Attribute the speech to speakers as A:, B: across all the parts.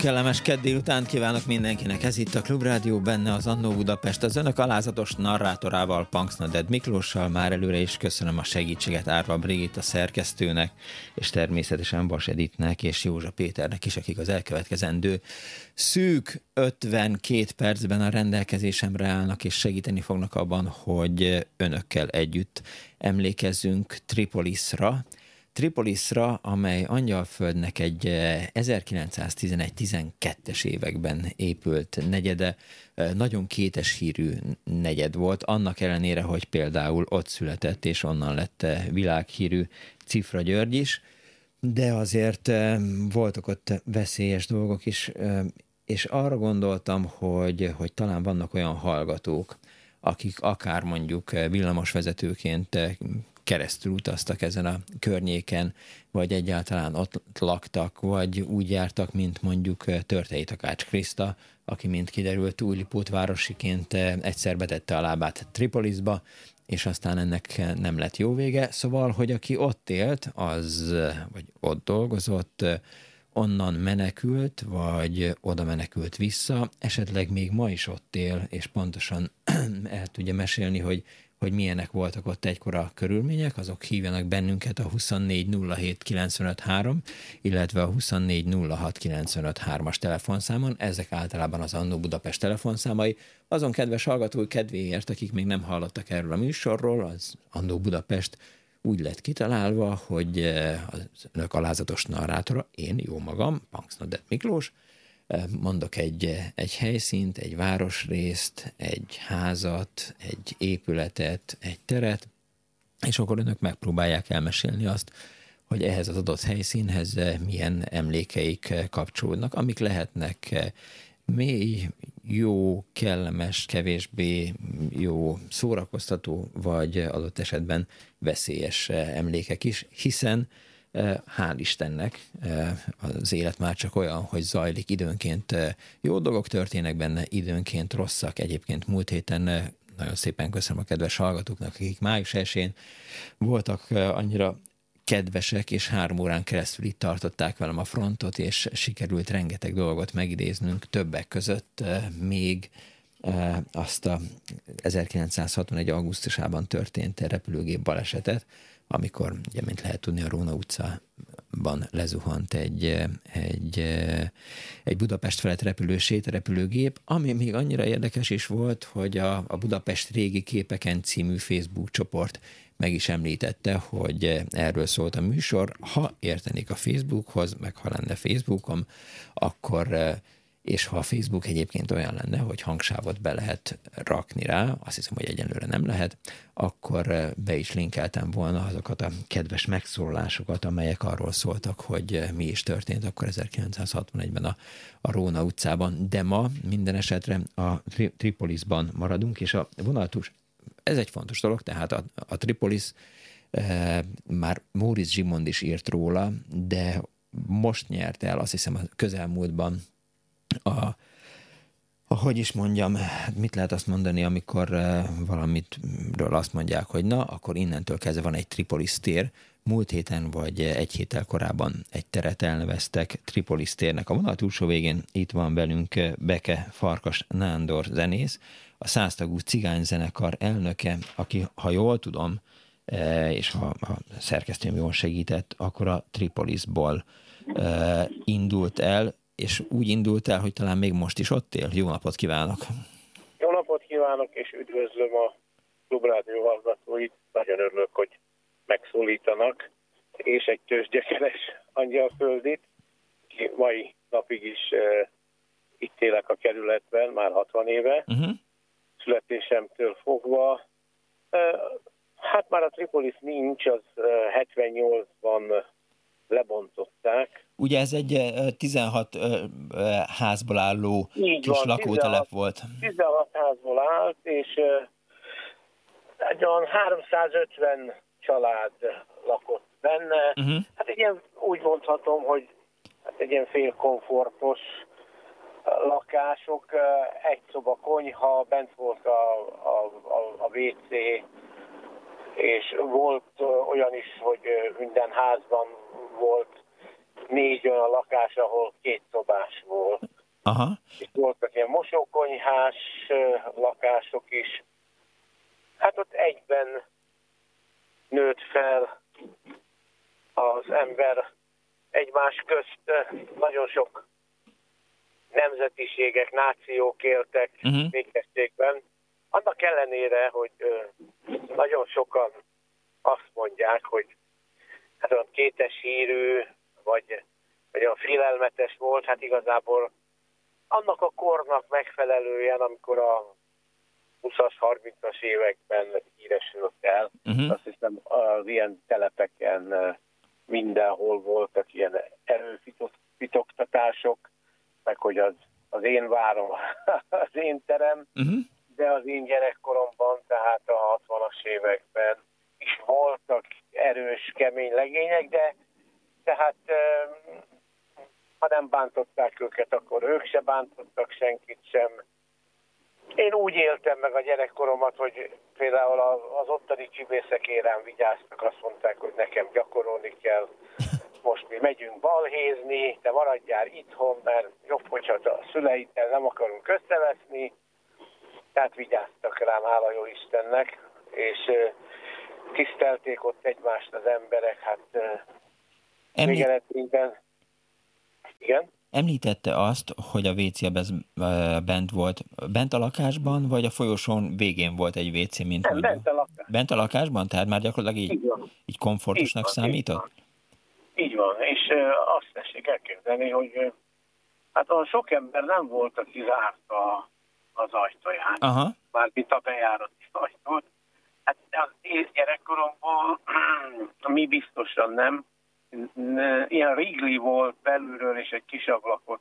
A: Kellemes keddi után kívánok mindenkinek. Ez itt a Klubrádió, benne az Annó Budapest. Az önök alázatos narrátorával, Punksnoded Miklóssal már előre is köszönöm a segítséget Árva Brigitta szerkesztőnek, és természetesen Bas Editnek és Józsa Péternek is, akik az elkövetkezendő szűk 52 percben a rendelkezésemre állnak, és segíteni fognak abban, hogy önökkel együtt emlékezzünk Tripolisra, Tripolisra, amely Angyalföldnek egy 1911-12-es eh, években épült negyede, eh, nagyon kétes hírű negyed volt, annak ellenére, hogy például ott született és onnan lett eh, világhírű Cifra György is, de azért voltak ott veszélyes dolgok is, és arra gondoltam, hogy, hogy talán vannak olyan hallgatók, akik akár mondjuk villamosvezetőként keresztül utaztak ezen a környéken, vagy egyáltalán ott laktak, vagy úgy jártak, mint mondjuk eh, Törtei Takács Kriszta, aki, mint kiderült, Újlipót városiként eh, egyszer betette a lábát Tripolisba, és aztán ennek nem lett jó vége. Szóval, hogy aki ott élt, az, vagy ott dolgozott, onnan menekült, vagy oda menekült vissza, esetleg még ma is ott él, és pontosan el tudja mesélni, hogy hogy milyenek voltak ott egykor a körülmények, azok hívjanak bennünket a 2407953, illetve a 2406953-as telefonszámon, ezek általában az Annó Budapest telefonszámai. Azon kedves hallgatói kedvéért, akik még nem hallottak erről a műsorról, az Annó Budapest úgy lett kitalálva, hogy eh, az önök alázatos narrátora, én, jó magam, Punksnodet Miklós, mondok egy, egy helyszínt, egy városrészt, egy házat, egy épületet, egy teret, és akkor önök megpróbálják elmesélni azt, hogy ehhez az adott helyszínhez milyen emlékeik kapcsolódnak, amik lehetnek mély, jó, kellemes, kevésbé jó, szórakoztató, vagy adott esetben veszélyes emlékek is, hiszen hál' Istennek az élet már csak olyan, hogy zajlik időnként. Jó dolgok történnek benne, időnként rosszak. Egyébként múlt héten nagyon szépen köszönöm a kedves hallgatóknak, akik május esén voltak annyira kedvesek, és három órán keresztül itt tartották velem a frontot, és sikerült rengeteg dolgot megidéznünk, többek között még azt a 1961. augusztusában történt repülőgép balesetet, amikor, ugye, mint lehet tudni, a Róna utcában lezuhant egy, egy, egy Budapest felett repülő sétarepülőgép, ami még annyira érdekes is volt, hogy a, a Budapest régi képeken című Facebook csoport meg is említette, hogy erről szólt a műsor. Ha értenék a Facebookhoz, meg ha lenne Facebookom, akkor és ha a Facebook egyébként olyan lenne, hogy hangsávot be lehet rakni rá, azt hiszem, hogy egyenlőre nem lehet, akkor eh, be is linkeltem volna azokat a kedves megszólalásokat, amelyek arról szóltak, hogy eh, mi is történt akkor 1961-ben a, a Róna utcában, de ma minden esetre a Tri- Tripolisban maradunk, és a vonatus, ez egy fontos dolog, tehát a, a Tripolis e, már Móricz Zsimond is írt róla, de most nyert el, azt hiszem a közelmúltban a, a, hogy is mondjam, mit lehet azt mondani, amikor uh, valamitről azt mondják, hogy na, akkor innentől kezdve van egy Tripolis tér. Múlt héten vagy egy héttel korábban egy teret elneveztek Tripolis térnek. A vonal túlsó végén itt van velünk Beke Farkas Nándor zenész, a száztagú cigányzenekar elnöke, aki, ha jól tudom, és ha a szerkesztőm jól segített, akkor a Tripolisból indult el, és úgy indult el, hogy talán még most is ott él. Jó napot kívánok!
B: Jó napot kívánok, és üdvözlöm a klubrádió hallgatóit. Nagyon örülök, hogy megszólítanak, és egy tőzsgyekeres angyalföldit, ki mai napig is uh, itt élek a kerületben, már 60 éve, uh-huh. születésemtől fogva. Uh, hát már a Tripolis nincs, az uh, 78-ban lebontották.
A: Ugye ez egy 16 házból álló Így kis van, lakótelep 16, volt.
B: 16 házból állt, és egy olyan 350 család lakott benne. Uh-huh. Hát egy ilyen, úgy mondhatom, hogy hát egy ilyen félkomfortos lakások, egy szoba konyha, bent volt a, a, a, a WC, és volt olyan is, hogy minden házban volt négy olyan lakás, ahol két szobás volt. Aha. És voltak ilyen mosókonyhás lakások is. Hát ott egyben nőtt fel az ember egymás közt. Nagyon sok nemzetiségek, nációk éltek uh-huh. végességben. Annak ellenére, hogy nagyon sokan azt mondják, hogy hát olyan kétes hírű, vagy, vagy olyan félelmetes volt, hát igazából annak a kornak megfelelően, amikor a 20-as, 30-as években híresült el, uh-huh. azt hiszem az ilyen telepeken mindenhol voltak ilyen erőfitoktatások, meg hogy az, az én várom, az én terem, uh-huh. de az én gyerekkoromban, tehát a 60-as években is voltak erős, kemény legények, de tehát ha nem bántották őket, akkor ők se bántottak senkit sem. Én úgy éltem meg a gyerekkoromat, hogy például az ottani csibészek érán vigyáztak, azt mondták, hogy nekem gyakorolni kell. Most mi megyünk balhézni, te maradjál itthon, mert jobb, hogyha a szüleiddel nem akarunk összeveszni. Tehát vigyáztak rám, hála jó Istennek, és tisztelték ott egymást az emberek, hát Említ... Igen?
A: Említette azt, hogy a WC bent volt. Bent a lakásban, vagy a folyosón végén volt egy WC, mint
B: Nem, bent a lakásban.
A: Bent a lakásban? Tehát már gyakorlatilag így, így, így komfortosnak így van, számított?
B: Így van. így van, és azt tessék elképzelni, hogy hát olyan sok ember nem volt, aki zárta az ajtóját. Aha. Mármint a bejárati ajtót. Hát az én gyerekkoromban mi biztosan nem. Ilyen rigli volt belülről, és egy kis ablakot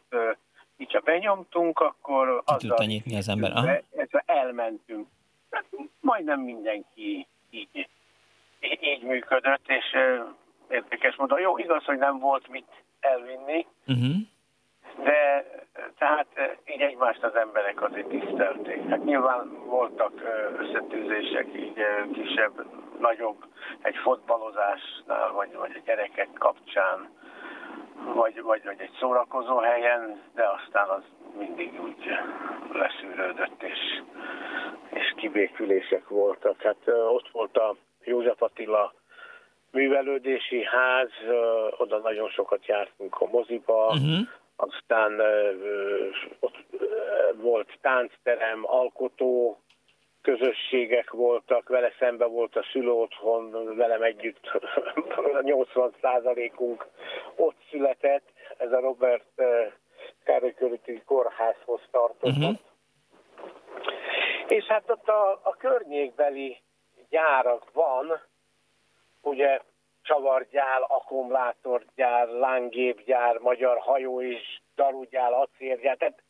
B: így ha benyomtunk, akkor
A: azzal nyitni az ember. Aha.
B: elmentünk. Hát majdnem mindenki így, így működött, és érdekes módon. Jó, igaz, hogy nem volt mit elvinni, uh-huh. de tehát így egymást az emberek azért tisztelték. Hát nyilván voltak összetűzések, így kisebb, nagyobb, egy fotbalozásnál, vagy, vagy a gyerekek kapcsán, vagy, vagy, vagy egy szórakozó helyen, de aztán az mindig úgy leszűrődött, és, és kibékülések voltak. Hát ott volt a József Attila művelődési ház, oda nagyon sokat jártunk a moziba, uh-huh aztán ott volt táncterem, alkotó közösségek voltak, vele szembe volt a szülő otthon, velem együtt 80 százalékunk ott született, ez a Robert Károly körüti kórházhoz tartozott. Uh-huh. És hát ott a, a környékbeli gyárak van, ugye csavargyár, akkumulátorgyár, lángépgyár, magyar hajó és darugyár, acélgyár, tehát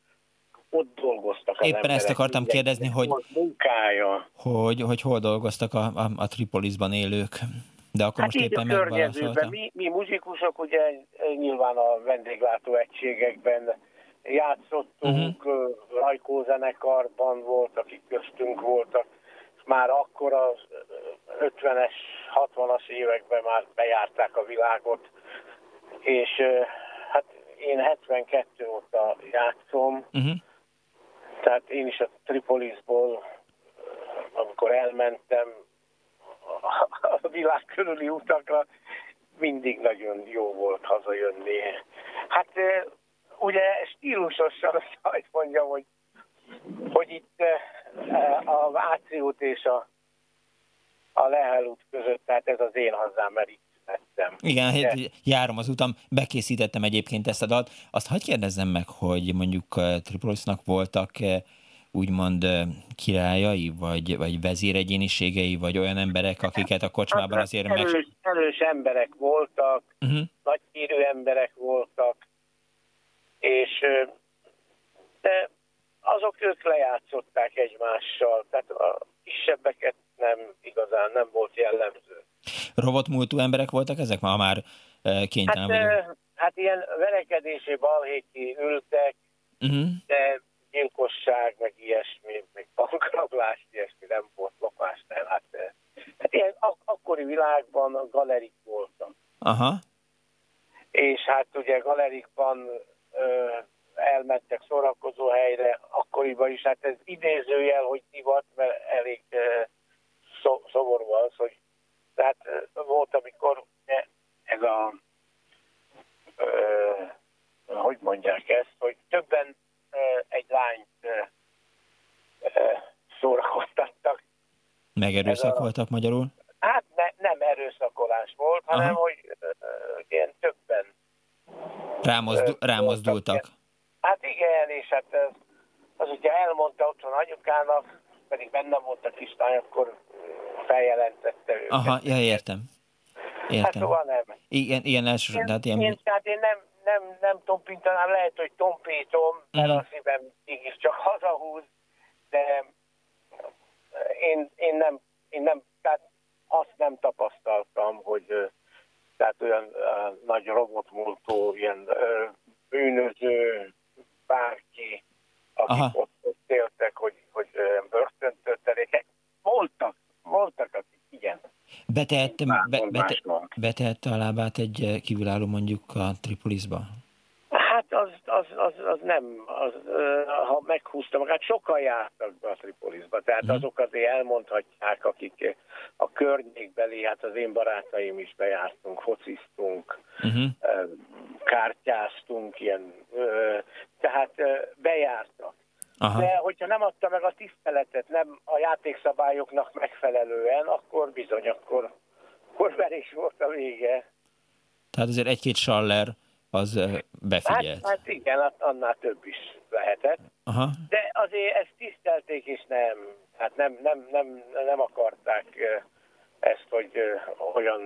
B: ott dolgoztak az
A: Éppen emberek, ezt akartam ugye, kérdezni, hogy,
B: munkája.
A: Hogy, hogy hol dolgoztak a, a, a Tripolisban élők. De akkor hát most éppen megválaszoltam.
B: Mi, mi muzsikusok ugye nyilván a vendéglátó egységekben játszottunk, uh-huh. rajkózenekarban voltak, akik köztünk voltak, és már akkor az 50-es, 60-as években már bejárták a világot, és hát én 72 óta játszom, uh-huh. Tehát én is a Tripolisból, amikor elmentem a világ körüli utakra, mindig nagyon jó volt hazajönni. Hát ugye stílusosan azt mondjam, hogy, hogy itt a Váci út és a a Lehel út között, tehát ez az én hazám, mert itt születtem.
A: Igen. Hát járom az utam, bekészítettem egyébként ezt a dalt. Azt hagyd kérdezzem meg, hogy mondjuk Tripolisnak voltak úgymond királyai, vagy, vagy vezéregyéniségei, vagy olyan emberek, akiket a kocsmában hát, azért
B: erős, meg... Erős emberek voltak, uh-huh. nagy hírű emberek voltak, és de azok ők lejátszották egymással, tehát a kisebbeket nem igazán nem volt jellemző.
A: Robotmúltú emberek voltak ezek? Ma már kénytelen
B: hát, vagyok. Hát ilyen verekedési balhéki ültek, uh-huh. de gyilkosság, meg ilyesmi, meg bankrablás, ilyesmi nem volt, lopás nem. Hát, hát ilyen ak- akkori világban galerik voltak.
A: Aha.
B: És hát ugye galerikban ö, elmentek szórakozó helyre, akkoriban is, hát ez idézőjel, hogy divat, mert elég ö, szomorú az, hogy tehát volt, amikor ez a ö, hogy mondják ezt, hogy többen egy lányt szórakoztattak.
A: Megerőszakoltak a, magyarul?
B: Hát ne, nem erőszakolás volt, Aha. hanem hogy ilyen többen
A: Rámozdu, rámozdultak.
B: Hát igen, és hát az, az ugye elmondta otthon anyukának, pedig benne volt a kislány, akkor feljelentette őket.
A: Aha, ja, értem. Értem. Hát
B: szóval nem.
A: Igen, ilyen első, én,
B: hát ilyen... Én, tehát én nem, nem, nem tompintanám, lehet, hogy tompítom, mert mm. a szívem csak hazahúz, de én, én, nem, én nem, tehát azt nem tapasztaltam, hogy tehát olyan uh, nagy robotmúltó, ilyen uh, bűnöző, bárki, akik Aha. ott, ott éltek, hogy, hogy uh, börtönt töltelékek. Voltak, voltak, akik igen.
A: Betehette, be, bete, betehette a lábát egy eh, kívülálló mondjuk a Tripolisba?
B: Hát az, az, az, az nem, az, ha meghúzta magát, sokan jártak be a Tripolisba, tehát uh-huh. azok azért elmondhatják, akik a környékbeli, hát az én barátaim is bejártunk, fociztunk, uh-huh. kártyáztunk, ilyen, tehát. Aha. De hogyha nem adta meg a tiszteletet, nem a játékszabályoknak megfelelően, akkor bizony, akkor, akkor verés volt a vége.
A: Tehát azért egy-két saller az befigyelt.
B: Hát, hát igen, annál több is lehetett.
A: Aha.
B: De azért ezt tisztelték, és nem, hát nem, nem, nem, nem akarták ezt, hogy olyan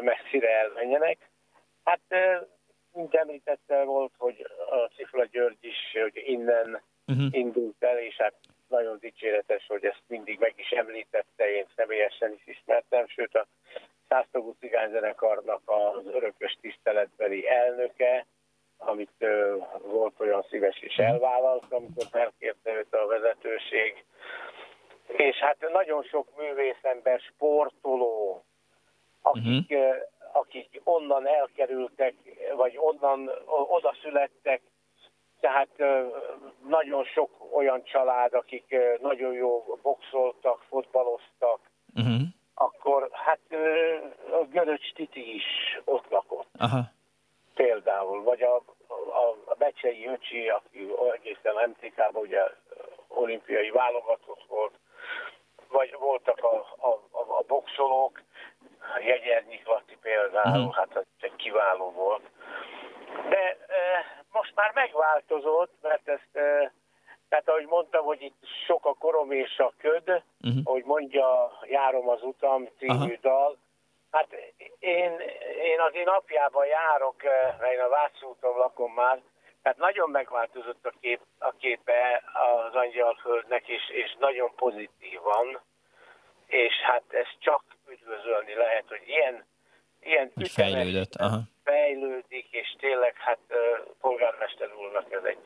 B: messzire elmenjenek. Hát, mint említette volt, hogy a Cifla György is, hogy innen uh-huh. indult el, és hát nagyon dicséretes, hogy ezt mindig meg is említette, én személyesen is ismertem, sőt a Száztagú Cigányzenekarnak az örökös tiszteletbeli elnöke, amit uh, volt olyan szíves és mhm. elvállalt, amikor felkérte őt a vezetőség. És hát nagyon sok művészember, sportoló, akik, uh-huh. akik onnan elkerültek, vagy onnan oda születtek, tehát nagyon sok olyan család, akik nagyon jó boxoltak, fotbaloztak, uh-huh. akkor hát a Göröcs Titi is ott lakott.
A: Aha.
B: Például, vagy a, a, a Becsei öcsi, aki egészen MTK-ban ugye olimpiai válogatott volt, vagy voltak a, a, a, a boxolók, Jegyernyi Laci például, uh-huh. hát ez kiváló volt. De most már megváltozott, mert ezt, tehát ahogy mondtam, hogy itt sok a korom és a köd, uh-huh. ahogy mondja Járom az utam című Aha. dal, hát én, én az én napjában járok, mert én a Váci úton lakom már, tehát nagyon megváltozott a, kép, a képe az Angyalföldnek, és, és nagyon pozitívan, és hát ezt csak üdvözölni lehet, hogy ilyen, ilyen
A: fejlődött. Aha
B: fejlődik, és tényleg hát polgármester úrnak ez egy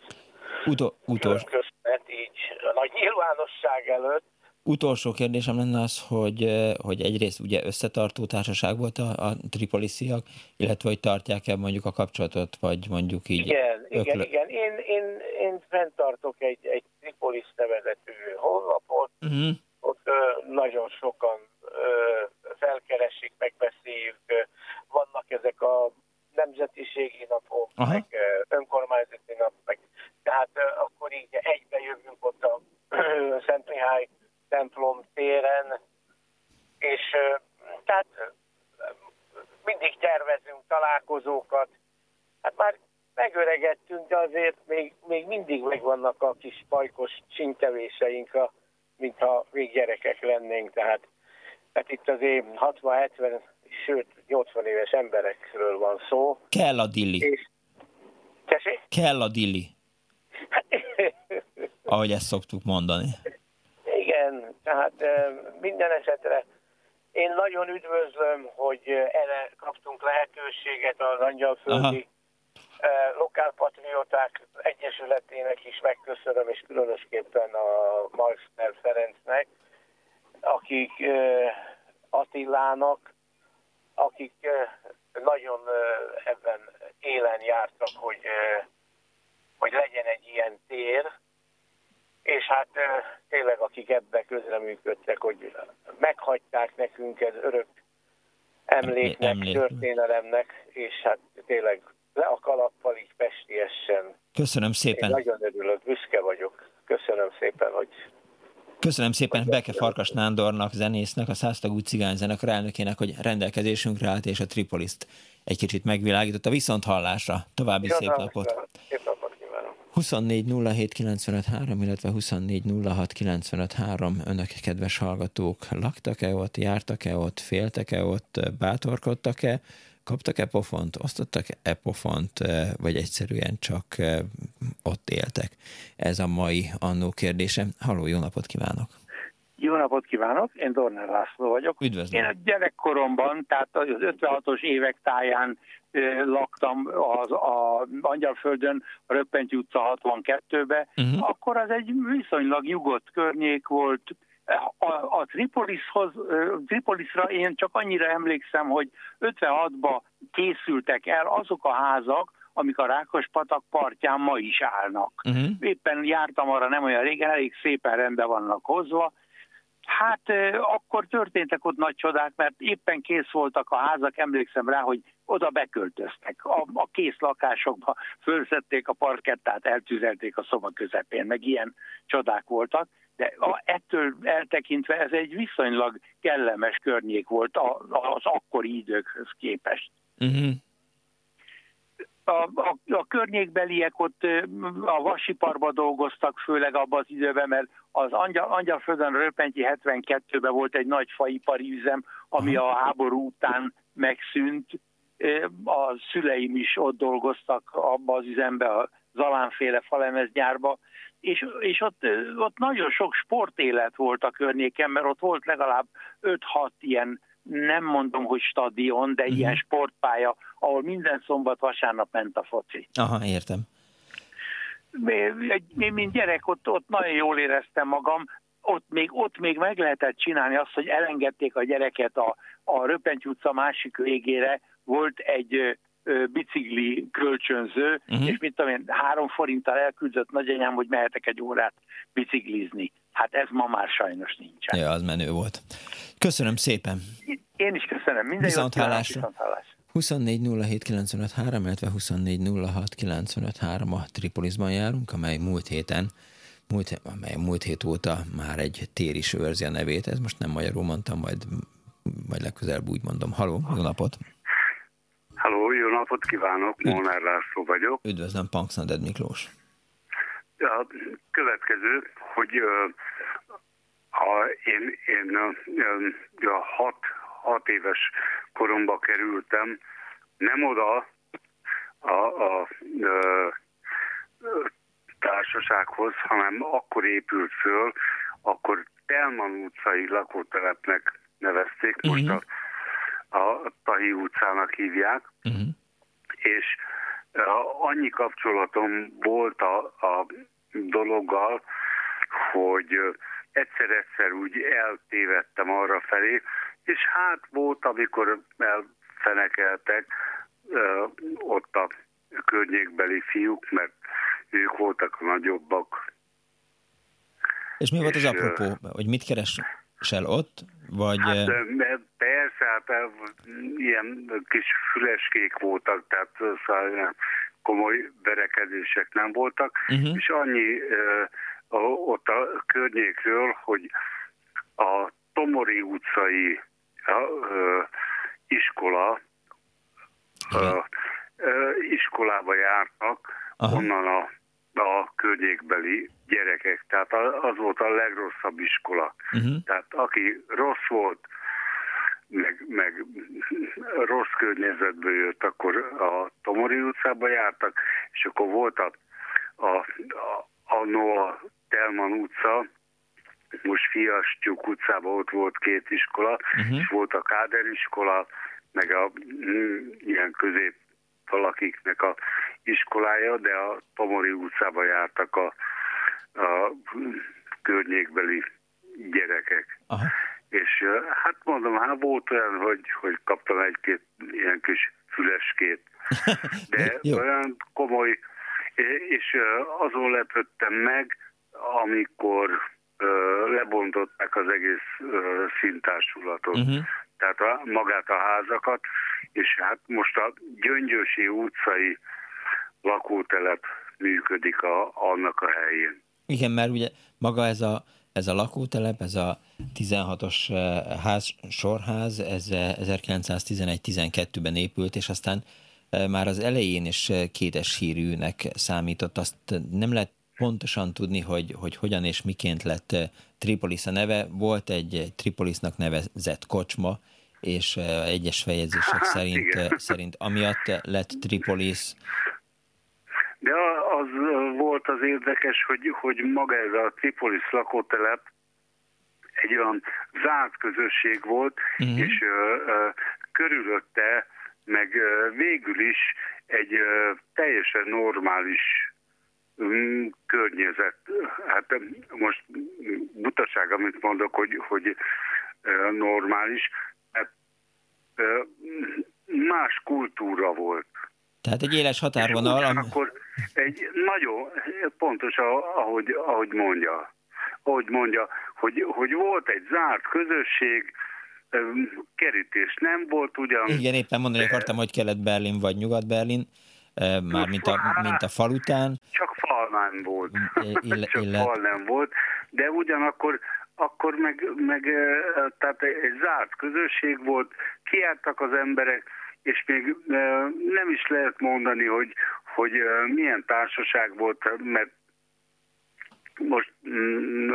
A: Utol, utolsó.
B: köszönet így a nagy nyilvánosság előtt.
A: Utolsó kérdésem lenne az, hogy, hogy egyrészt ugye összetartó társaság volt a, a tripolisziak, illetve hogy tartják-e mondjuk a kapcsolatot, vagy mondjuk így...
B: Igen, öklö... igen, igen. Én, én, én fenntartok egy, egy tripolis nevezetű honlapot, uh-huh. ott ö, nagyon sokan ö, felkeresik, megbeszéljük, vannak ezek a nemzetiségi napok, Aha. meg önkormányzati nap, meg, tehát akkor így egybe jövünk ott a Szent Mihály templom téren, És tehát mindig tervezünk találkozókat. Hát már megöregettünk, de azért még, még mindig megvannak a kis pajkos csintevéseink, a, mintha még gyerekek lennénk. Tehát, tehát itt azért 60-70, sőt 80 éves emberekről van szó.
A: Kell a dilli. És, Kell a dilli. Ahogy ezt szoktuk mondani.
B: Igen, tehát minden esetre én nagyon üdvözlöm, hogy erre kaptunk lehetőséget az Angyalföldi Aha. Lokálpatrióták Egyesületének is megköszönöm, és különösképpen a Marxner Ferencnek, akik Attilának, akik nagyon ebben élen jártak, hogy, hogy legyen egy ilyen tér, és hát tényleg akik ebbe közreműködtek, hogy meghagyták nekünk ez örök emléknek, Emlék. történelemnek, és hát tényleg le a kalappal így pestiesen.
A: Köszönöm szépen.
B: Én nagyon örülök, büszke vagyok. Köszönöm szépen, hogy
A: Köszönöm szépen Beke Farkas Nándornak, zenésznek, a Száztagú Cigányzenekar elnökének, hogy rendelkezésünkre állt, és a Tripoliszt egy kicsit megvilágította. Viszont hallásra. További szép napot. Szép napot. 24 illetve 24 Önök, kedves hallgatók, laktak-e ott, jártak-e ott, féltek-e ott, bátorkodtak-e, kaptak-e pofont, osztottak-e pofont, vagy egyszerűen csak ott éltek? Ez a mai annó kérdése. Halló, jó napot kívánok!
C: Jó napot kívánok, én Dorner László vagyok.
A: Üdvözlöm.
C: Én a gyerekkoromban, tehát az 56-os évek táján laktam az a Angyalföldön, a Röppenty utca 62-be, uh-huh. Mhm. akkor az egy viszonylag nyugodt környék volt. A, a Tripolishoz, Tripolisra én csak annyira emlékszem, hogy 56-ba készültek el azok a házak, amik a Rákos-patak partján ma is állnak. Uh-huh. Éppen jártam arra nem olyan régen, elég szépen rendbe vannak hozva, Hát akkor történtek ott nagy csodák, mert éppen kész voltak a házak, emlékszem rá, hogy oda beköltöztek. A, a kész lakásokba fölszették a parkettát, eltüzelték a szoba közepén, meg ilyen csodák voltak. De a, ettől eltekintve ez egy viszonylag kellemes környék volt az akkori időkhöz képest. Uh-huh a, a, a környékbeliek ott a vasiparban dolgoztak, főleg abban az időben, mert az Angyal, Angyalföldön Röpentyi 72-ben volt egy nagy faipari üzem, ami a háború után megszűnt. A szüleim is ott dolgoztak abban az üzemben, a Zalánféle falemezgyárba, és, és ott, ott nagyon sok sportélet volt a környéken, mert ott volt legalább 5-6 ilyen nem mondom, hogy stadion, de uh-huh. ilyen sportpálya, ahol minden szombat, vasárnap ment a foci.
A: Aha, értem.
C: Én, mint gyerek, ott, ott nagyon jól éreztem magam, ott még, ott még meg lehetett csinálni azt, hogy elengedték a gyereket a, a Röpenty utca másik végére, volt egy bicikli kölcsönző, uh-huh. és mit tudom én, három forinttal elküldött nagyanyám, hogy mehetek egy órát biciklizni. Hát ez ma már sajnos nincsen.
A: Ja, az menő volt. Köszönöm szépen.
C: Én is köszönöm. Minden
A: viszont hallásra. Viszont hallásra. 24 illetve 24 a Tripolisban járunk, amely múlt héten múlt, amely múlt hét óta már egy tér is őrzi a nevét. Ez most nem magyarul mondtam, majd, majd legközelebb úgy mondom. Haló, jó napot!
D: Halló, jó napot kívánok, Üdv... Molnár László vagyok.
A: Üdvözlöm, Punksnaded Miklós.
D: A következő, hogy ha én, én a hat, hat éves koromba kerültem, nem oda a, a, a társasághoz, hanem akkor épült föl, akkor Telman utcai lakótelepnek nevezték, most uh-huh. a, a Tahi utcának hívják, uh-huh. és annyi kapcsolatom volt a, a dologgal, hogy egyszer-egyszer úgy eltévedtem arra felé, és hát volt, amikor elfenekeltek ott a környékbeli fiúk, mert ők voltak a nagyobbak.
A: És mi volt az apropó, hogy mit keresel ott? Vagy... Hát,
D: persze, hát ilyen kis füleskék voltak, tehát szóval komoly verekedések nem voltak, uh-huh. és annyi ott a környékről, hogy a Tomori utcai iskola, iskolába jártak, Aha. onnan a, a környékbeli gyerekek. Tehát az volt a legrosszabb iskola. Uh-huh. Tehát aki rossz volt, meg, meg rossz környezetből jött, akkor a Tomori utcába jártak, és akkor volt a, a, a, a, a Telman utca, most Fiastyuk utcában ott volt két iskola, uh-huh. és volt a Káder iskola, meg a mm, ilyen közép valakiknek a iskolája, de a Tomori utcába jártak a, a környékbeli gyerekek. Aha. És hát mondom, hát volt olyan, hogy, hogy kaptam egy-két ilyen kis füleskét, de olyan komoly, és azon lepődtem meg, amikor lebontották az egész szintársulatot, uh-huh. tehát a, magát a házakat, és hát most a Gyöngyösi utcai lakótelep működik a, annak a helyén.
A: Igen, mert ugye maga ez a, ez a lakótelep, ez a 16-os ház, sorház, ez 1911-12-ben épült, és aztán már az elején is kétes hírűnek számított. Azt nem lehet pontosan tudni, hogy, hogy hogyan és miként lett eh, Tripolis a neve. Volt egy Tripolisnak nevezett kocsma, és eh, egyes fejezések szerint, igen. Eh, szerint amiatt lett Tripolis.
D: De az volt az érdekes, hogy, hogy maga ez a Tripolis lakótelep egy olyan zárt közösség volt, uh-huh. és ö, ö, körülötte meg végül is egy ö, teljesen normális környezet. Hát most butaság, amit mondok, hogy, hogy normális. Hát, más kultúra volt.
A: Tehát egy éles határvonal.
D: És akkor egy nagyon pontos, ahogy, ahogy mondja, ahogy mondja, hogy, hogy volt egy zárt közösség, kerítés nem volt ugyan.
A: Igen, éppen mondani akartam, hogy Kelet-Berlin vagy Nyugat-Berlin, már mint a, mint a falután.
D: Csak nem volt. Ille, Csak ille... fal nem volt, de ugyanakkor akkor meg, meg tehát egy zárt közösség volt, kiálltak az emberek, és még nem is lehet mondani, hogy, hogy milyen társaság volt, mert most, mm,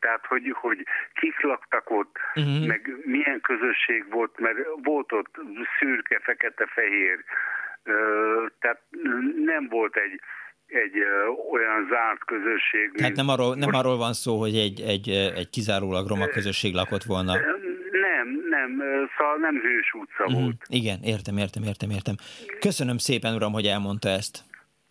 D: tehát hogy, hogy kik laktak ott, uh-huh. meg milyen közösség volt, mert volt ott szürke, fekete, fehér, tehát nem volt egy, egy olyan zárt közösség.
A: Tehát nem arról, nem arról van szó, hogy egy, egy, egy kizárólag roma közösség lakott volna?
D: Nem, nem, szóval nem hős utca uh-huh. volt.
A: Igen, értem, értem, értem, értem. Köszönöm szépen, uram, hogy elmondta ezt.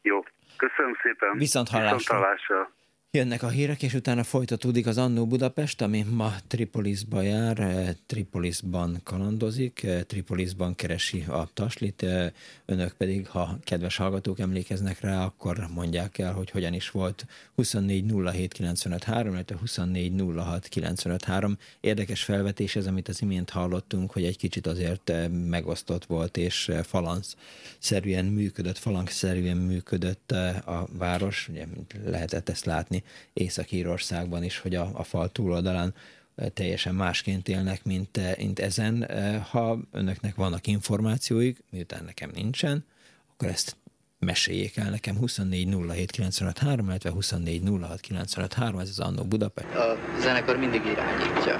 D: Jó, köszönöm szépen.
A: Viszont hallásra. Viszont hallásra. Jönnek a hírek, és utána folytatódik az Annó Budapest, ami ma Tripolisba jár, eh, Tripolisban kalandozik, eh, Tripolisban keresi a taslit, eh, önök pedig, ha kedves hallgatók emlékeznek rá, akkor mondják el, hogy hogyan is volt. 2407953, illetve 2406953. Érdekes felvetés ez, amit az imént hallottunk, hogy egy kicsit azért megosztott volt, és falansz-szerűen működött, falangszerűen működött a város, ugye lehetett ezt látni Észak-Írországban is, hogy a, a fal túloldalán teljesen másként élnek, mint, mint ezen. Ha önöknek vannak információik, miután nekem nincsen, akkor ezt meséljék el nekem 24 07 95 3, illetve 24 06 95 3, ez az Annó Budapest.
E: A zenekar mindig irányítja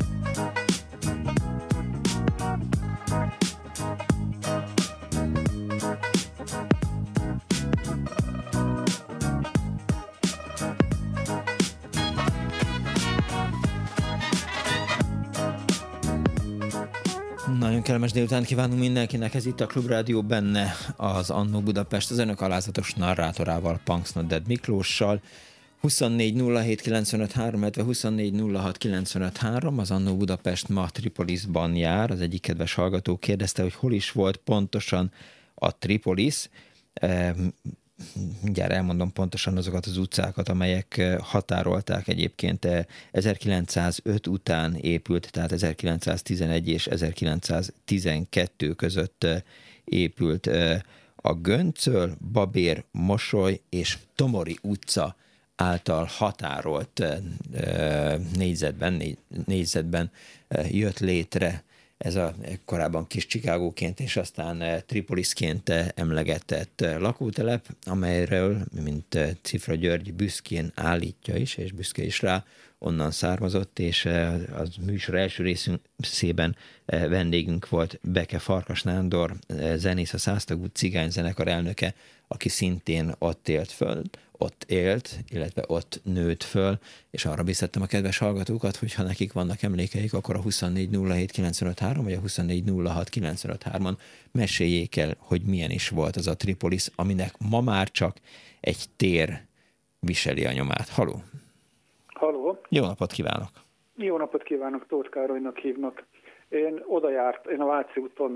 A: Kellemes délután kívánunk mindenkinek, ez itt a Klubrádió benne az Annó Budapest, az önök alázatos narrátorával, Punksnodded Miklóssal 24 07 95 3, illetve 24 06 95 3, az Annó Budapest ma Tripolisban jár. Az egyik kedves hallgató kérdezte, hogy hol is volt pontosan a Tripolis. Mindjárt elmondom pontosan azokat az utcákat, amelyek határolták egyébként 1905 után épült, tehát 1911 és 1912 között épült a Göncöl, Babér, Mosoly és Tomori utca által határolt négyzetben, négyzetben jött létre ez a korábban kis Csikágóként és aztán Tripolisként emlegetett lakótelep, amelyről, mint Cifra György büszkén állítja is, és büszke is rá, onnan származott, és az műsor első részében vendégünk volt Beke Farkas Nándor, zenész, a Száztagú cigányzenekar elnöke, aki szintén ott élt föl, ott élt, illetve ott nőtt föl, és arra biztattam a kedves hallgatókat, hogy ha nekik vannak emlékeik, akkor a 2407953 vagy a 2406953-on meséljék el, hogy milyen is volt az a Tripolis, aminek ma már csak egy tér viseli a nyomát. Haló!
F: Haló!
A: Jó napot kívánok!
F: Jó napot kívánok, Tóth Károlynak hívnak. Én oda járt, én a Váci úton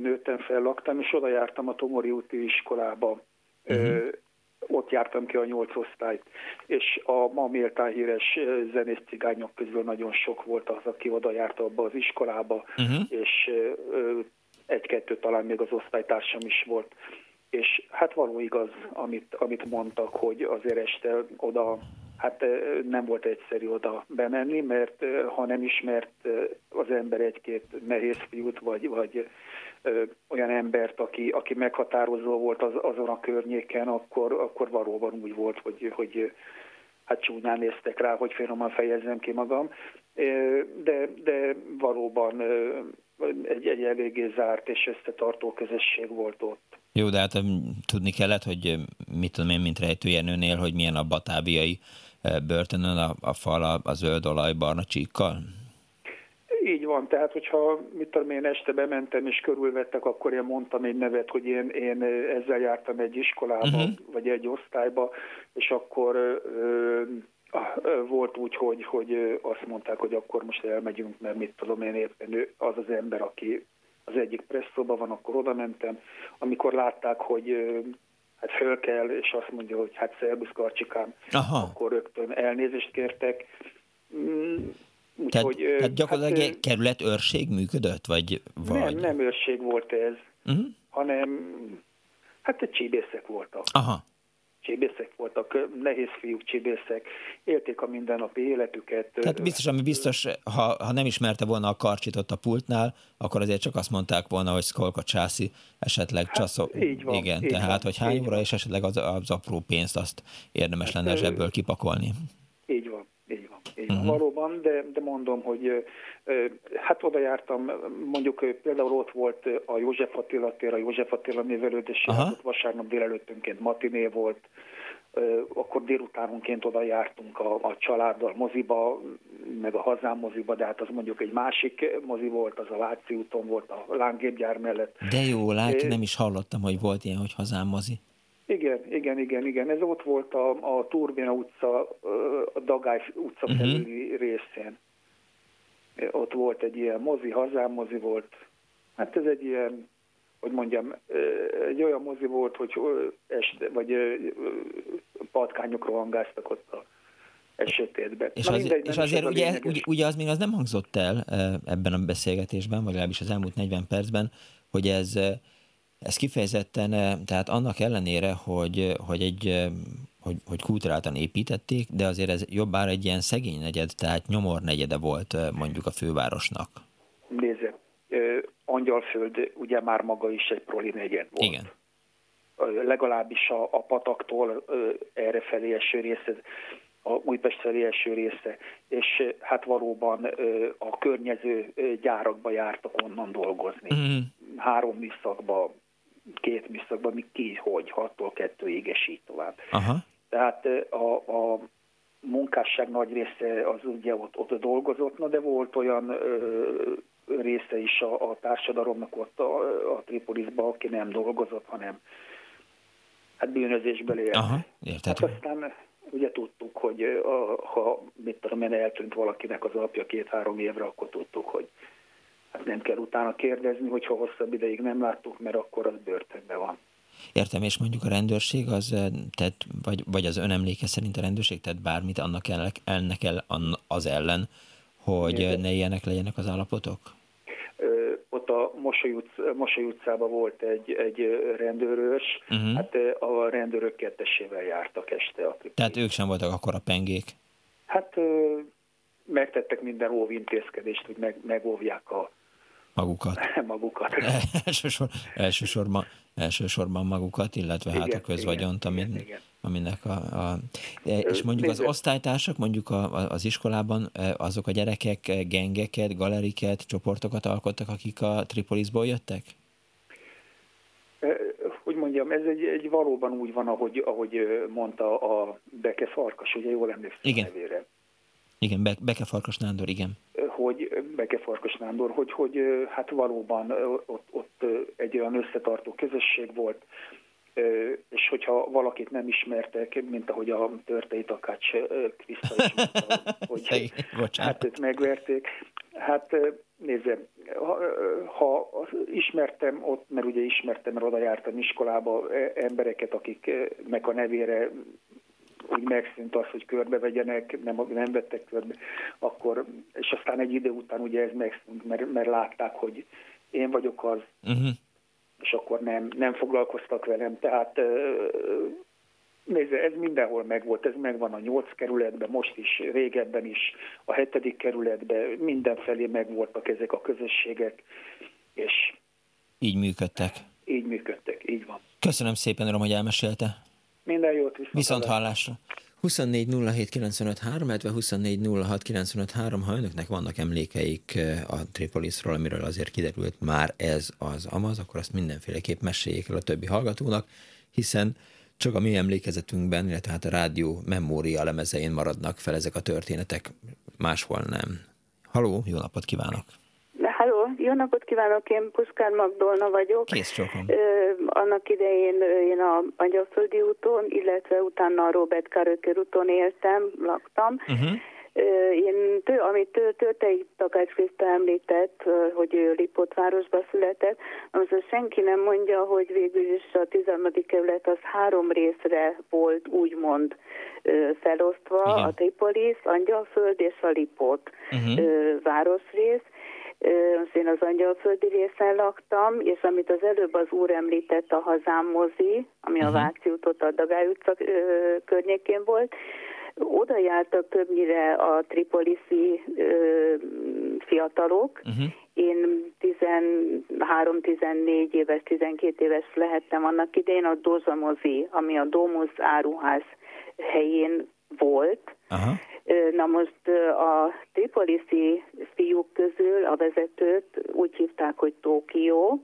F: nőttem fel, laktam, és oda jártam a Tomori úti iskolába. Uh-huh ott jártam ki a nyolc osztályt, és a ma méltán híres zenész cigányok közül nagyon sok volt az, aki oda járt abba az iskolába, uh-huh. és egy-kettő talán még az osztálytársam is volt. És hát való igaz, amit, amit mondtak, hogy azért este oda, hát nem volt egyszerű oda bemenni, mert ha nem ismert az ember egy-két nehéz fiút, vagy, vagy olyan embert, aki, aki meghatározó volt az, azon a környéken, akkor, akkor valóban úgy volt, hogy, hogy hát csúnyán néztek rá, hogy finoman fejezzem ki magam, de, de valóban egy, egy eléggé zárt és összetartó közösség volt ott.
A: Jó, de hát tudni kellett, hogy mit tudom én, mint rejtőjenőnél, hogy milyen a batábiai börtönön a, a fal a zöld olaj barna csíkkal?
F: Van, tehát hogyha mit tudom én este bementem és körülvettek, akkor én mondtam egy nevet, hogy én, én ezzel jártam egy iskolába, uh-huh. vagy egy osztályba, és akkor ö, volt úgy, hogy, hogy azt mondták, hogy akkor most elmegyünk, mert mit tudom én éppen az az ember, aki az egyik presszóban van, akkor oda mentem. Amikor látták, hogy hát föl kell, és azt mondja, hogy hát szerbusz karcsikám, Aha. akkor rögtön elnézést kértek mm,
A: tehát, hogy, tehát gyakorlatilag hát, egy kerület őrség működött? Vagy, vagy?
F: Nem, nem őrség volt ez, uh-huh. hanem hát egy csíbészek voltak.
A: Aha.
F: Csíbészek voltak, nehéz fiúk csíbészek, élték a mindennapi életüket.
A: Tehát biztos, ami biztos, ha, ha nem ismerte volna a karcsit ott a pultnál, akkor azért csak azt mondták volna, hogy Skolka Császi esetleg hát, csaszol.
F: Így van,
A: Igen,
F: így
A: tehát,
F: van,
A: hogy hány óra, és esetleg az, az apró pénzt azt érdemes hát, lenne zsebből kipakolni.
F: Így van. Így. Uh-huh. valóban, de, de mondom, hogy hát oda jártam, mondjuk például ott volt a József Attila tér, a József Attila névelődési, ott vasárnap délelőttönként matiné volt, akkor délutánonként oda jártunk a, a családdal moziba, meg a hazám moziba, de hát az mondjuk egy másik mozi volt, az a Váci úton volt, a lángépgyár mellett.
A: De jó, lát, nem is hallottam, hogy volt ilyen, hogy hazám mozi.
F: Igen, igen, igen, igen. Ez ott volt a, a Turbina utca, a Dagály utca uh-huh. felüli részén. Ott volt egy ilyen mozi, hazám mozi volt. Hát ez egy ilyen, hogy mondjam, egy olyan mozi volt, hogy este, vagy patkányok rohangáztak ott a sötétben.
A: És, az, mindegy, és azért ugye, ugye, ugye az még az nem hangzott el ebben a beszélgetésben, vagy legalábbis az elmúlt 40 percben, hogy ez ez kifejezetten, eh, tehát annak ellenére, hogy, hogy egy eh, hogy, hogy kulturáltan építették, de azért ez jobbára egy ilyen szegény negyed, tehát nyomor negyede volt eh, mondjuk a fővárosnak.
F: Nézze, Angyalföld ugye már maga is egy proli negyed volt.
A: Igen.
F: Legalábbis a, a pataktól erre felé eső része, a Újpest felé eső része, és hát valóban a környező gyárakba jártak onnan dolgozni. Mm. Három műszakba két műszakban, mi ki, hogy, hattól kettőig, és így tovább.
A: Aha.
F: Tehát a, a munkásság nagy része az ugye ott, ott dolgozott, na de volt olyan ö, része is a, a társadalomnak ott a, a Tripolisban, aki nem dolgozott, hanem hát bűnözésből élt.
A: Aha, érted.
F: Hát aztán ugye tudtuk, hogy a, ha mit tudom én, eltűnt valakinek az apja két-három évre, akkor tudtuk, hogy hát nem kell utána kérdezni, hogyha hosszabb ideig nem láttuk, mert akkor az börtönben van.
A: Értem, és mondjuk a rendőrség az, tehát, vagy, vagy az önemléke szerint a rendőrség tett bármit annak el, ennek el, az ellen, hogy Igen. ne ilyenek legyenek az állapotok?
F: Ö, ott a Mosoly, utc, Mosoly utcában volt egy, egy rendőrös, uh-huh. hát a rendőrök kettesével jártak este.
A: Akik Tehát ők sem voltak akkor a pengék?
F: Hát megtettek minden óvintézkedést, hogy meg, megóvják a
A: magukat.
F: magukat.
A: Elsősor, elsősorban, elsősorban magukat, illetve igen, hát a közvagyont, igen, amin, igen. aminek a, a... És mondjuk az osztálytársak, mondjuk a, az iskolában azok a gyerekek gengeket, galeriket, csoportokat alkottak, akik a Tripolisból jöttek?
F: Hogy mondjam, ez egy, egy valóban úgy van, ahogy, ahogy mondta a Beke Farkas, ugye jól emlékszem
A: Igen. nevére. Igen, Be Beke Farkas Nándor, igen.
F: Hogy Beke Farkas Nándor, hogy, hogy hát valóban ott, ott egy olyan összetartó közösség volt, és hogyha valakit nem ismertek, mint ahogy a Törtei Takács Kriszta is mondta, hogy hát őt megverték. Hát nézze, ha, ha ismertem ott, mert ugye ismertem, mert oda jártam iskolába e, embereket, akiknek a nevére úgy megszűnt az, hogy körbevegyenek, nem, nem vettek körbe, akkor, és aztán egy idő után ugye ez megszűnt, mert, mert látták, hogy én vagyok az, uh-huh. és akkor nem, nem foglalkoztak velem. Tehát Nézze, ez mindenhol megvolt, ez megvan a nyolc kerületben, most is, régebben is, a hetedik kerületben, mindenfelé megvoltak ezek a közösségek, és...
A: Így működtek.
F: Így működtek, így van.
A: Köszönöm szépen, Rom, hogy elmesélte.
F: Minden jót
A: viszont, viszont hallásra. 24 07 95 3, 24 06 95 3, ha önöknek vannak emlékeik eh, a Tripolisról, amiről azért kiderült már ez az amaz, akkor azt mindenféleképp meséljék el a többi hallgatónak, hiszen csak a mi emlékezetünkben, illetve hát a rádió memória lemezein maradnak fel ezek a történetek, máshol nem. Haló, jó napot kívánok!
G: Jó napot kívánok, én Puskán Magdolna vagyok.
A: Kész csokom.
G: Annak idején én a Angyalföldi úton, illetve utána a Robert Karöker úton éltem, laktam. Uh-huh. Én, tő, amit Törtei Takács Kriszta említett, hogy ő Lipotvárosba született, az senki nem mondja, hogy végül is a 13. kerület az három részre volt úgymond felosztva, Igen. a Tripolis, Angyalföld és a Lipot uh-huh. városrész most én az Angyalföldi részen laktam, és amit az előbb az úr említett, a hazám mozi, ami uh-huh. a mhm. Váci útot a Dagály utca környékén volt, oda jártak többnyire a tripoliszi ö, fiatalok. Uh-huh. Én 13-14 éves, 12 éves lehettem annak idején a Dozamozi, ami a Domus áruház helyén volt. Aha. Na most a tripoliszi fiúk közül a vezetőt úgy hívták, hogy Tókió,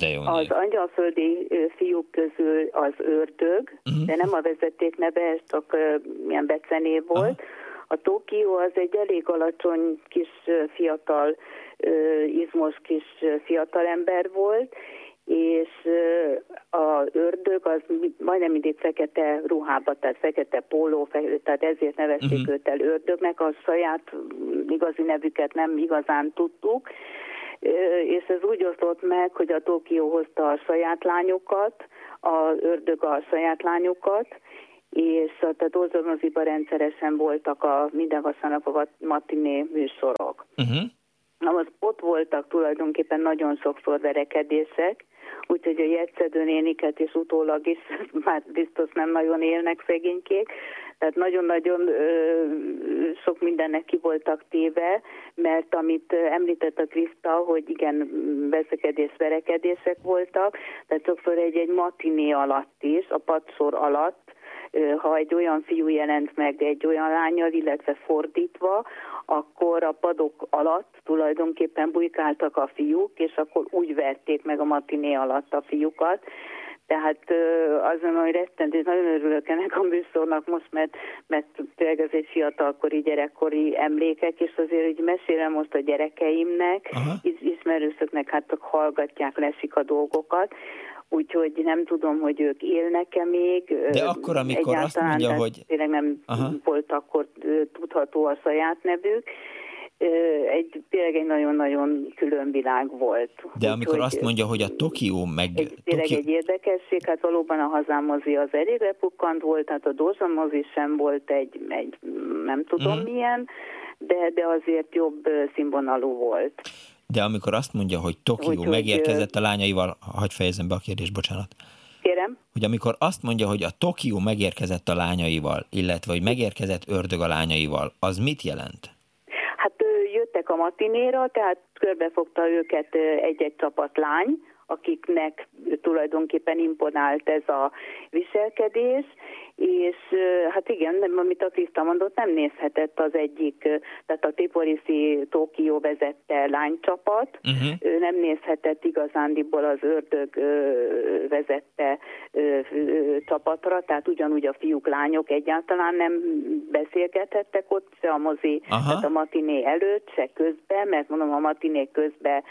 A: de jó
G: az angyalföldi fiúk közül az ördög, uh-huh. de nem a vezeték neve, ez csak milyen becenév volt. Aha. A Tókió az egy elég alacsony kis fiatal, izmos kis fiatalember volt, és a ördög az majdnem mindig fekete ruhába, tehát fekete póló, tehát ezért nevezték uh-huh. őt el ördögnek, a saját igazi nevüket nem igazán tudtuk, és ez úgy osztott meg, hogy a Tokió hozta a saját lányokat, a ördög a saját lányokat, és a Dozornoziban rendszeresen voltak a minden vasárnap a matiné műsorok. Uh-huh. Na most ott voltak tulajdonképpen nagyon sokszor verekedések, úgyhogy a jegyszedő néniket is utólag is már biztos nem nagyon élnek szegénykék, tehát nagyon-nagyon sok mindennek ki voltak téve, mert amit említett a Kriszta, hogy igen, veszekedés, verekedések voltak, tehát sokszor egy-egy matiné alatt is, a padsor alatt, ha egy olyan fiú jelent meg egy olyan lányal, illetve fordítva, akkor a padok alatt tulajdonképpen bujkáltak a fiúk, és akkor úgy verték meg a matiné alatt a fiúkat, tehát azon, hogy rettentő, nagyon örülök ennek a műsornak most, mert, mert tényleg ez egy fiatalkori, gyerekkori emlékek, és azért így mesélem most a gyerekeimnek, Aha. ismerősöknek, hát csak hallgatják, lesik a dolgokat, úgyhogy nem tudom, hogy ők élnek-e még.
A: De akkor, amikor azt mondja, hogy...
G: Tényleg nem Aha. volt akkor tudható a saját nevük, egy, tényleg egy nagyon-nagyon külön világ volt.
A: De Úgy, amikor azt mondja, hogy a Tokió meg...
G: Egy, tényleg Tokió... egy érdekesség, hát valóban a hazámozi az elég repukkant volt, tehát a Dózsamozi sem volt egy, egy nem tudom uh-huh. milyen, de, de azért jobb színvonalú volt.
A: De amikor azt mondja, hogy Tokió hogy, megérkezett a lányaival, hagyj fejezem be a kérdést, bocsánat.
G: Kérem?
A: Hogy amikor azt mondja, hogy a Tokió megérkezett a lányaival, illetve hogy megérkezett ördög a lányaival, az mit jelent?
G: jöttek a matinéra, tehát körbefogta őket egy-egy csapat lány, akiknek tulajdonképpen imponált ez a viselkedés, és hát igen, amit a Kriszta mondott, nem nézhetett az egyik, tehát a Tiporisi Tokió vezette lánycsapat, uh-huh. ő nem nézhetett igazándiból az ördög vezette csapatra, tehát ugyanúgy a fiúk, lányok egyáltalán nem beszélgethettek ott, se a mozi, Aha. tehát a matiné előtt, se közben, mert mondom, a matiné közben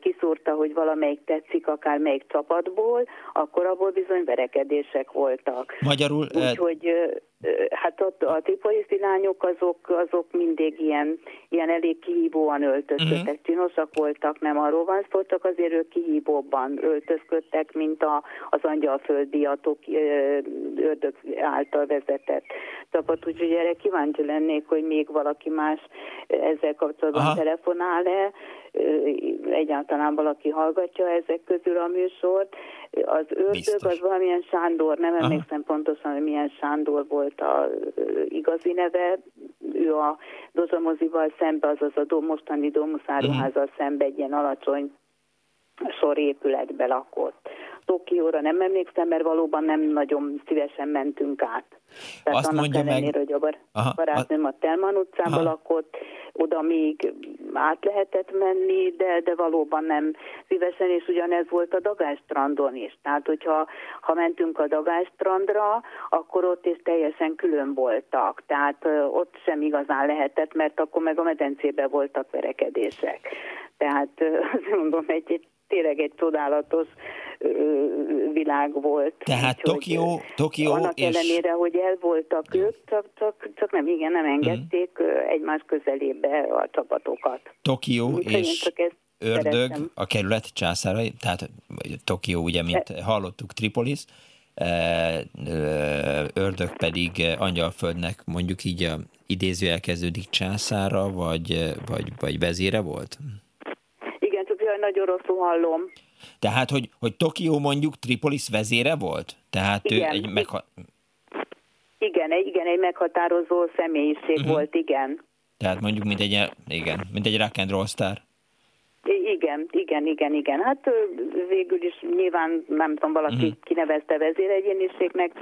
G: kiszúrta, hogy valamelyik tetszik akár melyik csapatból, akkor abból bizony verekedések voltak.
A: Magyarul
G: Úgyhogy hát ott a tripoliszi lányok azok, azok mindig ilyen, ilyen elég kihívóan öltözködtek, uh-huh. csinosak voltak, nem arról van szó, csak azért ők kihívóban öltözködtek, mint a, az angyalföldi atok ördög által vezetett csapat, úgyhogy erre kíváncsi lennék, hogy még valaki más ezzel kapcsolatban telefonál-e, egyáltalán valaki hallgatja ezek közül a műsort. Az ördög az valamilyen Sándor, nem Aha. emlékszem pontosan, hogy milyen Sándor volt a igazi neve. Ő a Dozomozival szembe, azaz a mostani domuszáruházzal uh-huh. szembe egy ilyen alacsony sorépületbe lakott. Tokióra nem emlékszem, mert valóban nem nagyon szívesen mentünk át. Tehát
A: Azt annak mondja ellenére,
G: meg... hogy a bar- Aha, barátnőm a Telman utcában Aha. lakott, oda még át lehetett menni, de, de valóban nem szívesen, és ugyanez volt a Dagástrandon is. Tehát, hogyha ha mentünk a Dagástrandra, akkor ott is teljesen külön voltak. Tehát ott sem igazán lehetett, mert akkor meg a medencében voltak verekedések. Tehát azt mondom, egy, egy tényleg egy csodálatos világ volt.
A: Tehát Úgy, Tokió, Tokió
G: annak és... ellenére, hogy el voltak ők, csak, csak, csak nem, igen, nem engedték mm. egymás közelébe a csapatokat.
A: Tokió és Ördög, szeretem. a kerület császárai, tehát Tokió ugye, mint e... hallottuk, Tripolis, ördög pedig angyalföldnek mondjuk így a idéző elkezdődik császára, vagy, vagy, vagy vezére volt?
G: Nagyon rosszul hallom.
A: Tehát, hogy, hogy Tokió mondjuk Tripolis vezére volt? Tehát igen. ő egy megha...
G: Igen, egy, igen, egy meghatározó személyiség uh-huh. volt, igen.
A: Tehát mondjuk, mint egy, igen, mint egy rock and roll star.
G: Igen, igen, igen, igen. Hát végül is nyilván, nem tudom, valaki uh-huh. kinevezte vezéregyéniségnek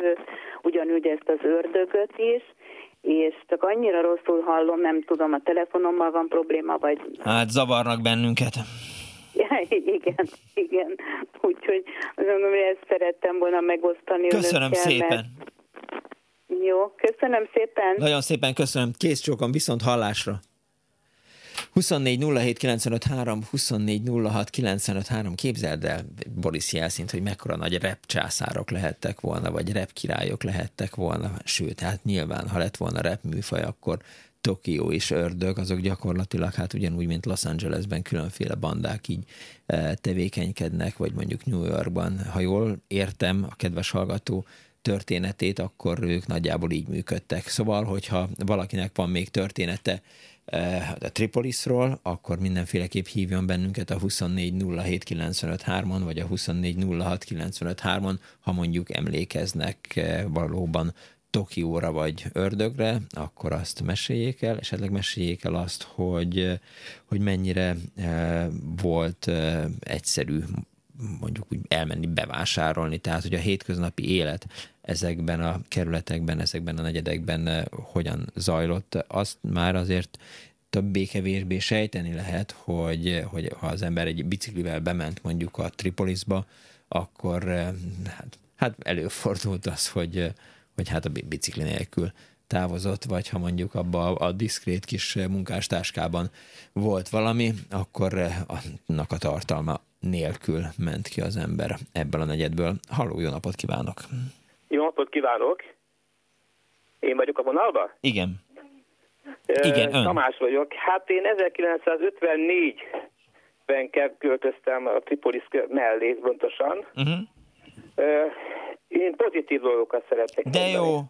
G: ugyanúgy ezt az ördögöt is, és csak annyira rosszul hallom, nem tudom, a telefonommal van probléma, vagy...
A: Hát zavarnak bennünket.
G: Ja, igen, igen. Úgyhogy mondom, hogy ezt szerettem volna megosztani
A: Köszönöm önökkel, szépen. Mert...
G: Jó, köszönöm szépen.
A: Nagyon szépen köszönöm. Kész csókom, viszont hallásra. 24 07 953, 24 06 953, képzeld el Boris Jelszint, hogy mekkora nagy rep császárok lehettek volna, vagy rep királyok lehettek volna, sőt, hát nyilván, ha lett volna rep műfaj, akkor Tokió és ördög, azok gyakorlatilag hát ugyanúgy, mint Los Angelesben különféle bandák így e, tevékenykednek, vagy mondjuk New Yorkban. Ha jól értem a kedves hallgató történetét, akkor ők nagyjából így működtek. Szóval, hogyha valakinek van még története e, a Tripolisról, akkor mindenféleképp hívjon bennünket a 2407953-on, vagy a 2406953-on, ha mondjuk emlékeznek e, valóban Tokióra vagy ördögre, akkor azt meséljék el, esetleg meséljék el azt, hogy, hogy mennyire eh, volt eh, egyszerű mondjuk úgy elmenni bevásárolni, tehát hogy a hétköznapi élet ezekben a kerületekben, ezekben a negyedekben eh, hogyan zajlott, azt már azért többé-kevésbé sejteni lehet, hogy, hogy ha az ember egy biciklivel bement mondjuk a Tripolisba, akkor hát, hát előfordult az, hogy, vagy hát a bicikli nélkül távozott, vagy ha mondjuk abba a, diszkrét kis munkástáskában volt valami, akkor annak a tartalma nélkül ment ki az ember ebből a negyedből. Halló, jó napot kívánok!
H: Jó napot kívánok! Én vagyok a vonalba?
A: Igen. Igen, ön.
H: Tamás vagyok. Hát én 1954-ben költöztem a Tripolis mellé pontosan. Uh-huh. Én pozitív dolgokat szeretnék
A: De mondani. jó.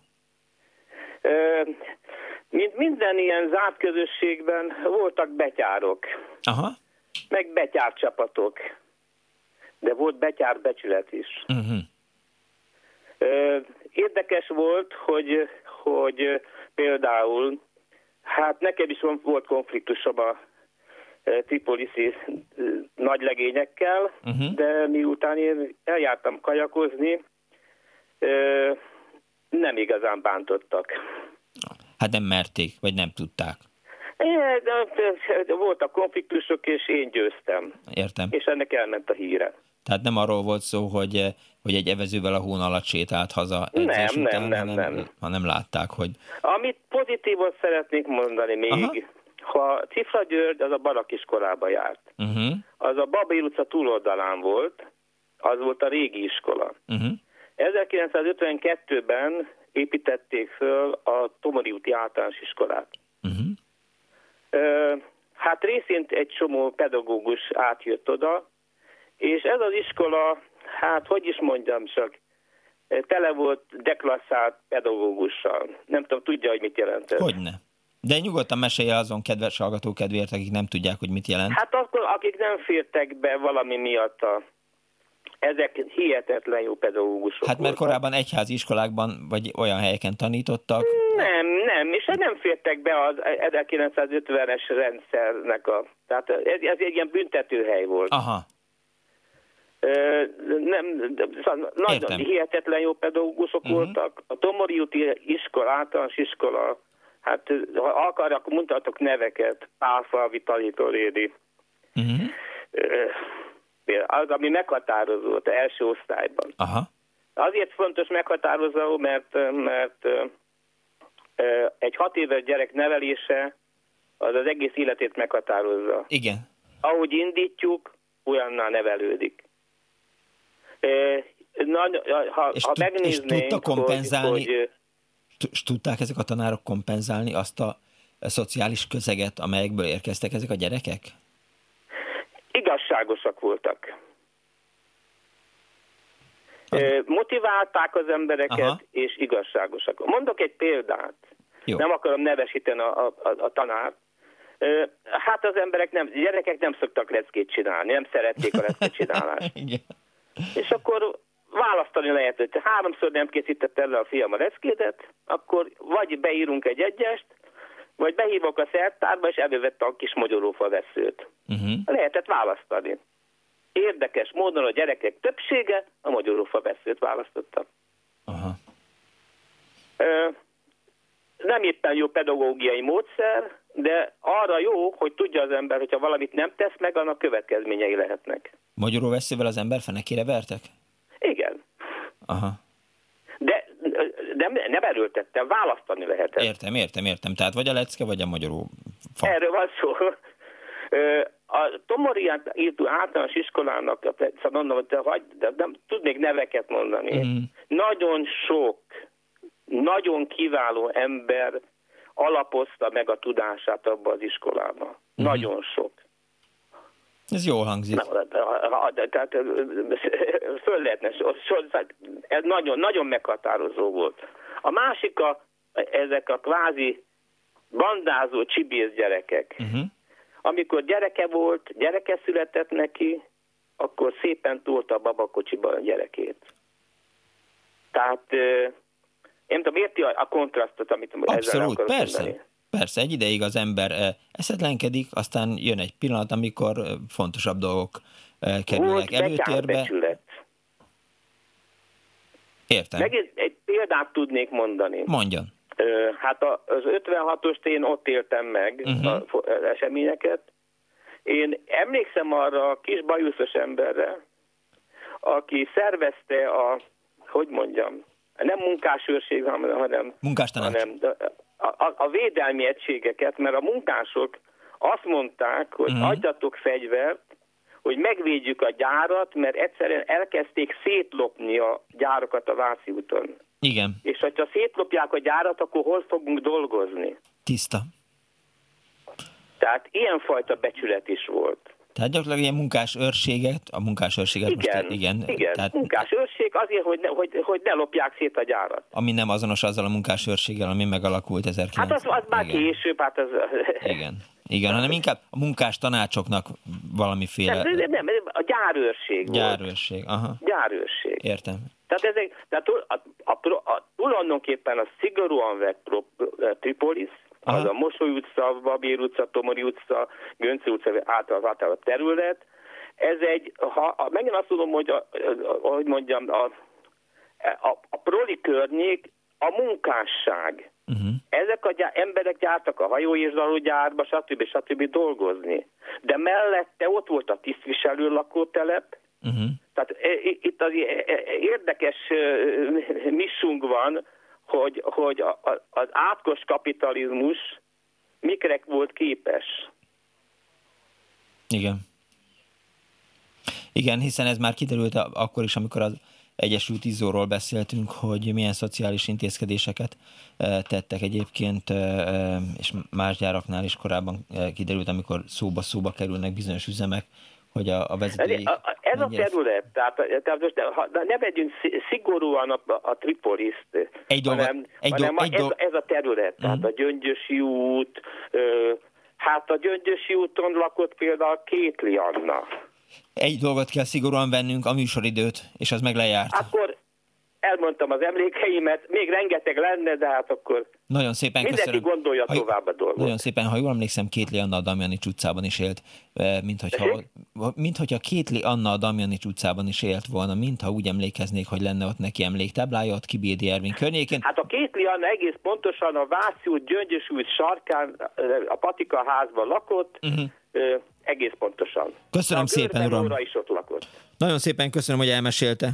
H: Mint minden ilyen zárt közösségben voltak betyárok.
A: Aha.
H: Meg betyár csapatok. De volt betyár becsület is. Uh-huh. Érdekes volt, hogy, hogy például, hát nekem is volt konfliktusom a tripoliszi nagylegényekkel, uh-huh. de miután én eljártam kajakozni, nem igazán bántottak.
A: Hát nem merték, vagy nem tudták.
H: É, de voltak konfliktusok, és én győztem.
A: Értem.
H: És ennek elment a híre.
A: Tehát nem arról volt szó, hogy, hogy egy evezővel a hón alatt sétált haza
H: nem, után, nem, nem,
A: hanem,
H: nem.
A: hanem látták, hogy...
H: Amit pozitívan szeretnék mondani még, Aha. ha Cifra György az a barakiskolába járt, uh-huh. az a Babél utca túloldalán volt, az volt a régi iskola. Uh-huh. 1952-ben építették föl a Tomori úti általános iskolát. Uh-huh. Hát részint egy csomó pedagógus átjött oda, és ez az iskola, hát hogy is mondjam csak, tele volt deklasszált pedagógussal. Nem tudom, tudja, hogy mit jelent ez.
A: Hogyne. De nyugodtan mesélje azon kedves hallgató kedvéért, akik nem tudják, hogy mit jelent.
H: Hát akkor, akik nem fértek be valami miatt a ezek hihetetlen jó pedagógusok
A: Hát mert voltak. korábban egyházi iskolákban, vagy olyan helyeken tanítottak?
H: Nem, nem, és nem fértek be az 1950-es rendszernek a... Tehát ez, ez egy ilyen büntetőhely volt.
A: Aha.
H: Nem, szóval nagyon hihetetlen jó pedagógusok uh-huh. voltak. A Tomori úti iskola, általános iskola, hát ha akarják, mutatok neveket, Pálfalvi tanítórédi. Az, ami meghatározó az első osztályban.
A: Aha.
H: Azért fontos meghatározó, mert, mert egy hat éves gyerek nevelése az az egész életét meghatározza.
A: Igen.
H: Ahogy indítjuk, olyannál nevelődik. Na, ha, és ha megnéznénk, és tudta kompenzálni, hogy,
A: tudták ezek a tanárok kompenzálni azt a, a szociális közeget, amelyekből érkeztek ezek a gyerekek?
H: Igazságosak voltak. Motiválták az embereket, Aha. és igazságosak. Mondok egy példát. Jó. Nem akarom nevesíteni a, a, a, a tanárt. Hát az emberek nem, gyerekek nem szoktak leckét csinálni, nem szerették a leckét csinálást. és akkor választani lehet, hogy háromszor nem készített el a fiam a leckédet, akkor vagy beírunk egy egyest, vagy behívok a szertárba, és elővette a kis magyarófa veszőt. Uh-huh. Lehetett választani. Érdekes módon a gyerekek többsége a magyarófa veszőt választotta.
A: Aha.
H: Ö, nem éppen jó pedagógiai módszer, de arra jó, hogy tudja az ember, hogyha valamit nem tesz meg, annak következményei lehetnek.
A: Magyarul veszővel az ember fenekére vertek?
H: Igen.
A: Aha
H: nem, nem erőltettem, választani lehetett.
A: Értem, értem, értem. Tehát vagy a lecke, vagy a magyarul
H: fa. Erről van szó. A Tomori általános iskolának, szóval mondom, de, vagy, de nem tudnék neveket mondani. Mm. Nagyon sok, nagyon kiváló ember alapozta meg a tudását abba az iskolában. Mm. Nagyon sok.
A: Ez jól hangzik.
H: Tehát föl lehetne, ez nagyon, nagyon meghatározó volt. A másik a, ezek a kvázi bandázó csibész gyerekek. Uh-huh. Amikor gyereke volt, gyereke született neki, akkor szépen túlta a babakocsiba a gyerekét. Tehát én tudom, érti a, a kontrasztot, amit
A: Abszolút, ezzel akarok persze. Mondani. Persze, egy ideig az ember eszetlenkedik, aztán jön egy pillanat, amikor fontosabb dolgok kerülnek Volt előtérbe. Értem.
H: Meg egy, egy példát tudnék mondani.
A: Mondjon.
H: Hát az 56-ost én ott éltem meg, uh-huh. az eseményeket. Én emlékszem arra a kis bajuszos emberre, aki szervezte a, hogy mondjam, nem munkásőrség, hanem, hanem a, a, a védelmi egységeket, mert a munkások azt mondták, hogy uh-huh. adjatok fegyvert, hogy megvédjük a gyárat, mert egyszerűen elkezdték szétlopni a gyárokat a Váci úton.
A: Igen.
H: És hogyha szétlopják a gyárat, akkor hol fogunk dolgozni?
A: Tiszta.
H: Tehát ilyenfajta becsület is volt.
A: Tehát gyakorlatilag ilyen munkás őrséget, a munkás őrséget
H: igen,
A: most, igen.
H: Igen, tehát, munkás őrség azért, hogy ne, hogy, hogy ne lopják szét a gyárat.
A: Ami nem azonos azzal a munkás őrséggel, ami megalakult 1900.
H: Hát az, az már igen. később, hát az...
A: Igen. Igen, hanem inkább a munkás tanácsoknak valamiféle...
H: Nem, nem, nem a gyárőrség
A: Gyárőrség, aha.
H: Gyárőrség.
A: Értem.
H: Tehát, ezek, tehát a, a, a, a, tulajdonképpen a szigorúan vett Tripolis, az a Mosoly utca, Babér utca, Tomori utca, Gönce utca által, által a terület. Ez egy, ha, megint azt tudom, hogy, a, ahogy mondjam, a, a, a proli környék a munkásság. Uh-huh. Ezek a gyár, emberek gyártak a hajó és gyárba, stb. stb. dolgozni. De mellette ott volt a tisztviselő lakótelep, uh-huh. tehát e, itt az e, e, érdekes missunk van, hogy, hogy a, a, az átkos kapitalizmus mikre volt képes.
A: Igen. Igen, hiszen ez már kiderült akkor is, amikor az Egyesült Izzóról beszéltünk, hogy milyen szociális intézkedéseket tettek egyébként, és más gyáraknál is korábban kiderült, amikor szóba-szóba kerülnek bizonyos üzemek, hogy a, a vezetői...
H: Ez a terület, tehát, tehát most ha, ne vegyünk szigorúan a, a Tripoliszt,
A: egy dolgot,
H: hanem,
A: egy
H: hanem
A: dolg,
H: ez, ez a terület, tehát a Gyöngyösi út, ö, hát a Gyöngyösi úton lakott például Kétli Anna.
A: Egy dolgot kell szigorúan vennünk, a műsoridőt, és az meg lejárt.
H: Akkor elmondtam az emlékeimet, még rengeteg lenne, de hát akkor
A: nagyon szépen
H: mindenki
A: köszönöm.
H: gondolja ha, tovább a dolgot.
A: Nagyon szépen, ha jól emlékszem, Kétli Anna a Damjanics utcában is élt, eh, mint hogyha, mint hogyha Kétli Anna a Damjanics utcában is élt volna, mintha úgy emlékeznék, hogy lenne ott neki emléktáblája, ott Kibédi Ervin környékén.
H: Hát a Kétli Anna egész pontosan a Váci út, Gyöngyös út sarkán eh, a Patika házban lakott, uh-huh. egész pontosan.
A: Köszönöm
H: a
A: szépen, uram.
H: is ott lakott.
A: Nagyon szépen köszönöm, hogy elmesélte.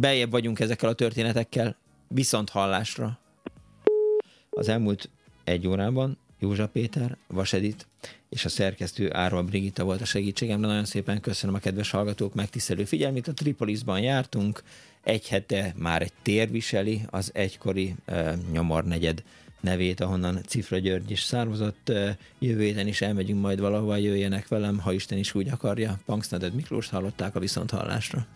A: Beljebb vagyunk ezekkel a történetekkel, viszont hallásra. Az elmúlt egy órában Józsa Péter, Vasedit és a szerkesztő Árva Brigitta volt a segítségemre. Nagyon szépen köszönöm a kedves hallgatók megtisztelő figyelmét. A Tripolisban jártunk, egy hete már egy tér viseli az egykori uh, nyomor negyed nevét, ahonnan Cifra György is származott. Jövő héten is elmegyünk majd valahova, jöjjenek velem, ha Isten is úgy akarja. Punksnaded Miklós hallották a viszonthallásra.